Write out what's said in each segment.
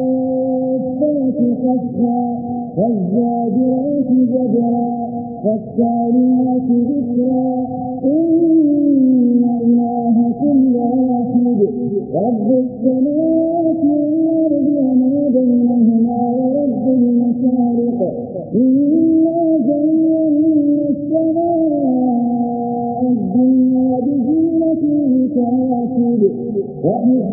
والصافات صفا والزاجرات زجرا فالتاليات ذكرا إن كل لواحد رب السماوات والأرض وما بينهما ورب المشارق إنا زينا السماء الدنيا بزينة الكواكب وإذ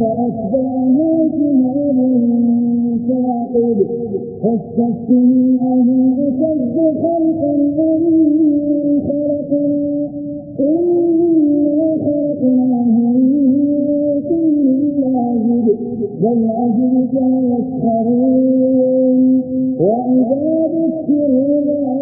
فأسبعه كمار ساعد فاستسلم Lord, it's your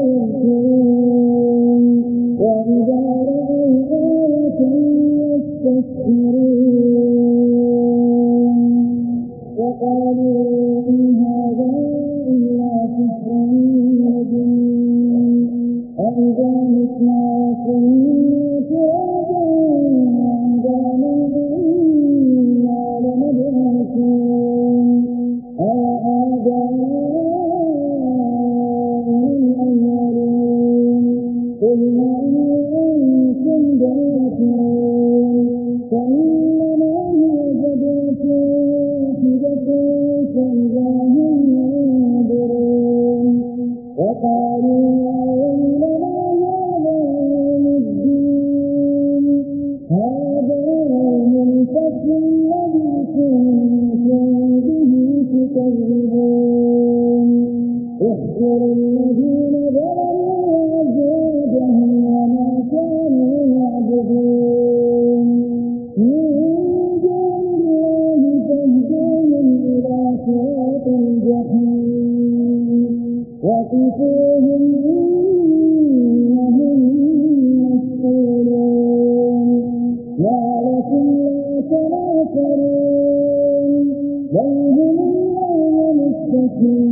صراط الجحيم وقفوهم إنهم مسؤولون يا لكم لا تناكرون بل هم اليوم مستقيم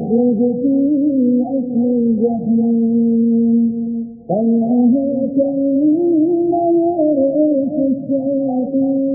يخرج من أكل الجحيم طلعها كأنه رئيس الشياطين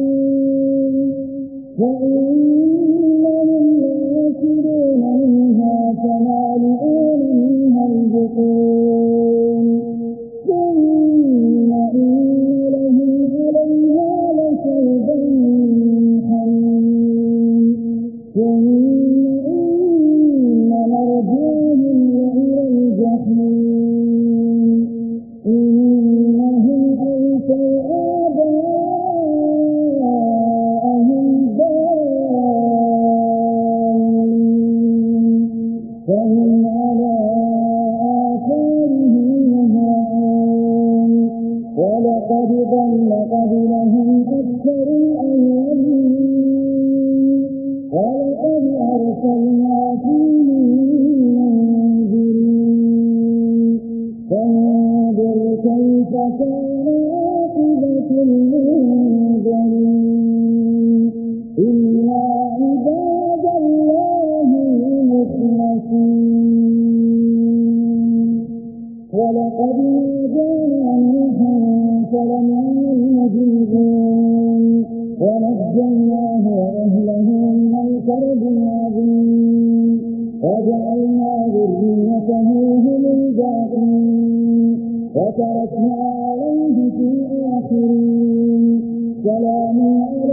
ولقد نجانا نوحا فلم يجيبون ونجيناه وأهله من الكرب العظيم. وجعلنا ذريته هم الباقين وتركنا عليه في الآخرين سلام على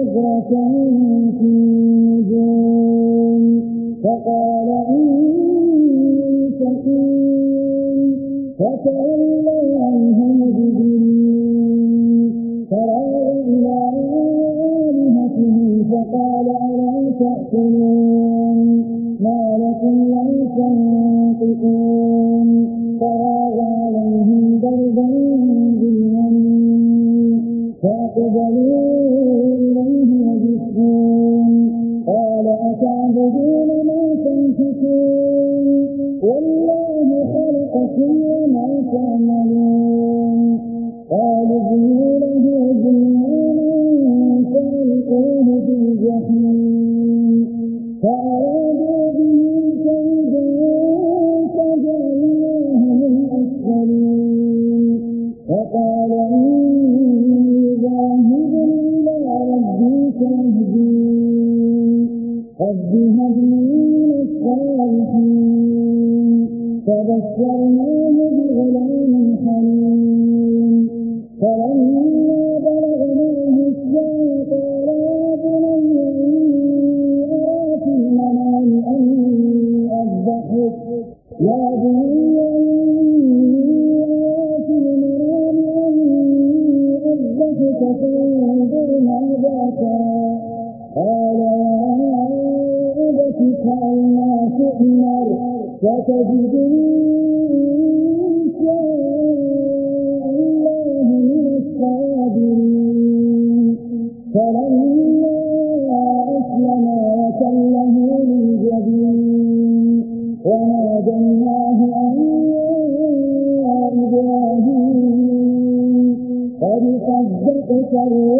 عذرك في النجوم فقال إني سكين فتولوا عنه مجدين فراغ إلى آلهته فقال ألا تأكلون He But I'm فلما أسلم وسله للجبين وناديناه أن يا إبراهيم قد صدقت الرؤيا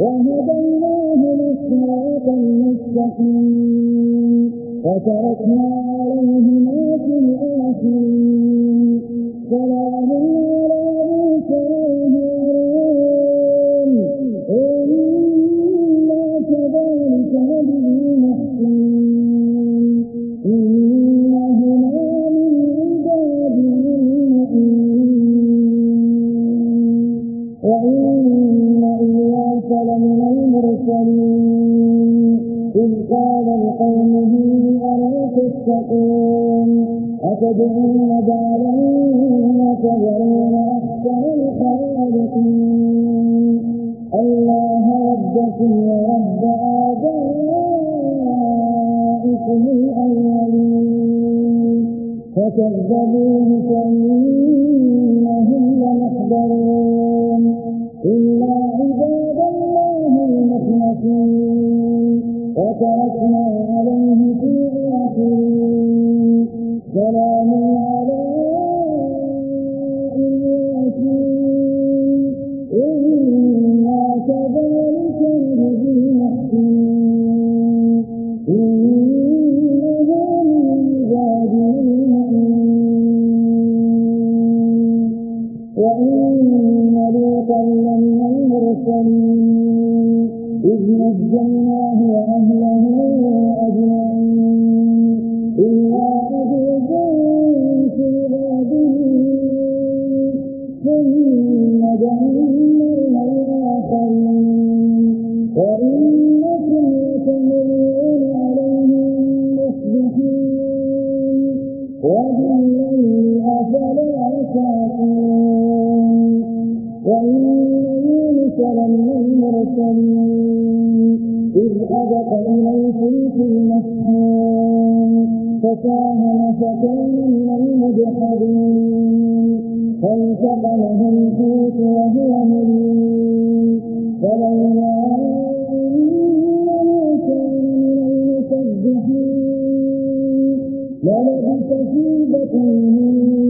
وهديناهم الصراط المستقيم وتركنا ربكم الأولين. فكذبوه فإنهم لمحضرون. إلا عباد الله المخلصين. وتركنا وإن لوطا لمن المرسلين. إذ نجيناه فخلق من الفلك المسحون فكان فكان من المدحضين. فالتقمه الحوت وهو مليم. فلولا انه كان من المسبحين للبث في بطنه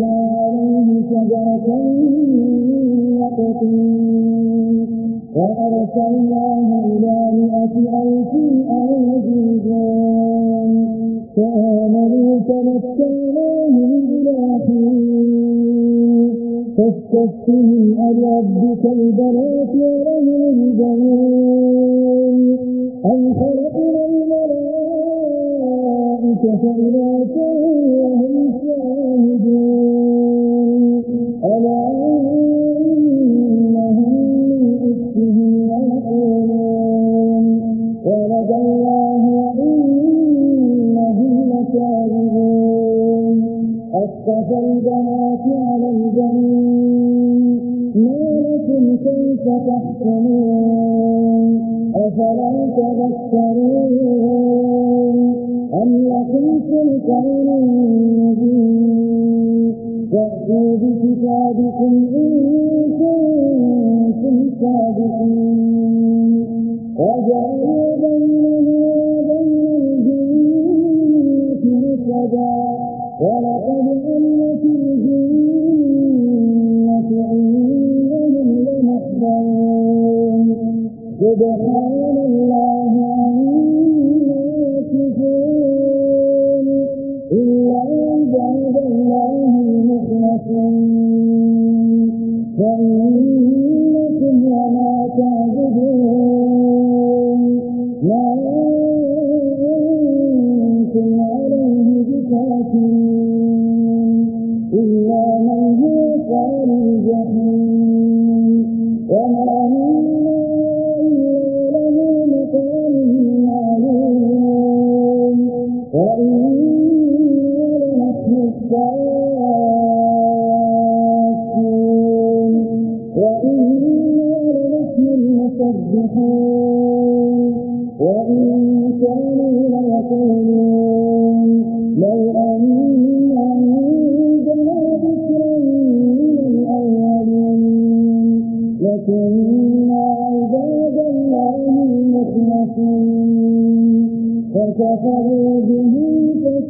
وأنبتنا عليه شجرة يقطين وأرسلناه إلى مئة ألف أو يزيدون فآمنوا فمتعناهم إلى حين فاستفتهم ألربك البنات ولهم البنون أم خلقنا الملائكة إناثا أصطفى البنات على البنين ما لكم كيف تحكمون أفلا تذكرون أم لكم سلطان مبين فأتوا بكتابكم إن كنتم صادقين وجعلوا سبحان الله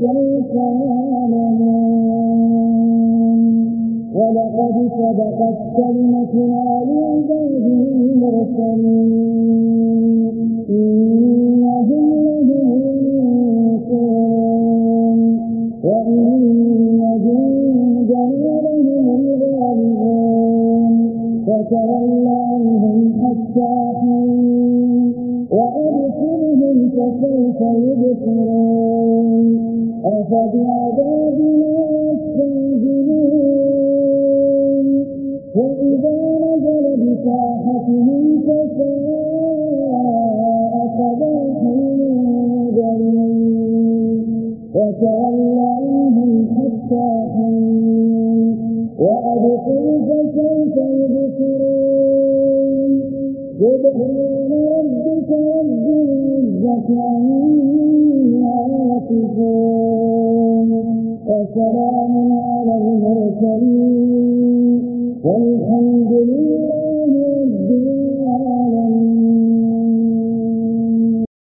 فسوف يعلمون ولقد سبقت كلمتنا لعباده المرسلين. إنهم لهم المنصورون وإن جندنا لهم الغالبون فتولى عنهم حتى حين. وأبصرهم فسوف يبصرون. أفبعذابنا يستعجلون وإذا نزل بساحتهم فساء صباح المنذرين وتولى عنهم حتى حين وأبصر فسوف يبصرون سبحان ربك رب العزة عما يصفون وسلام على المرسلين. والحمد لله